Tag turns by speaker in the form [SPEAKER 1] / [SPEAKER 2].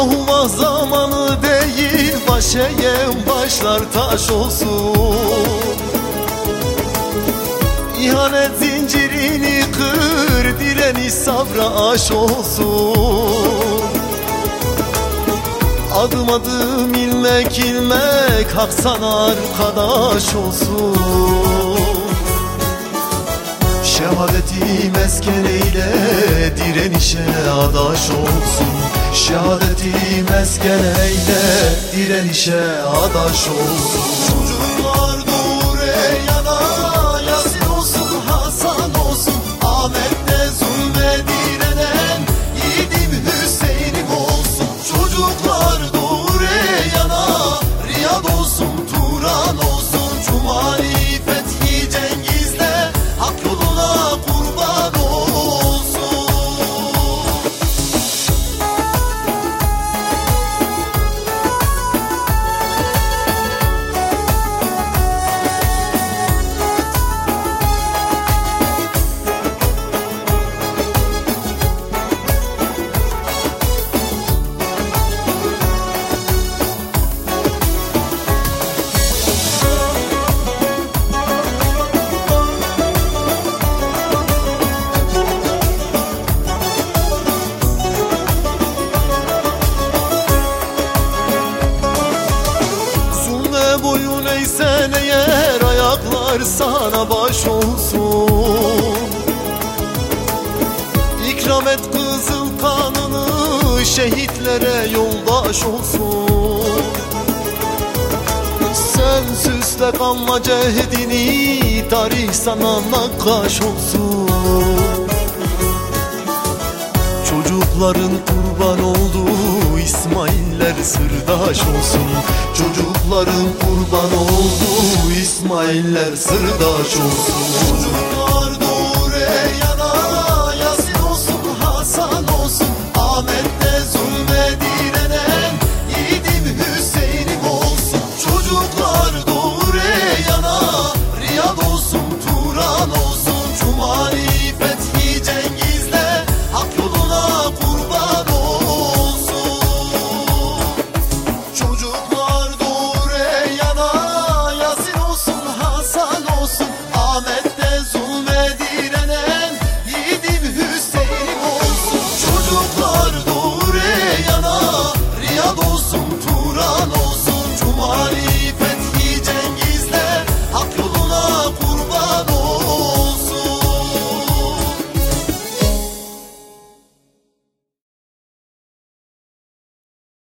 [SPEAKER 1] Ahuvah zamanı değil baş eğen başlar taş olsun. İhanet zincirini kır direniş sabra aş olsun. Adım adım ilmek ilmek hak sana arkadaş olsun Şehadeti mesken eyle direnişe adaş olsun. Şehadeti mesken eyle direnişe adaş olsun ayaklar sana baş olsun İkram et kızıl kanını şehitlere yoldaş olsun. Sen süsle kanla cehdini tarih sana nakkaş olsun. Çocukların kurban olduğu İsmailler sırdaş olsun. Çocukların kurban olduğu İsmailler sırdaş olsun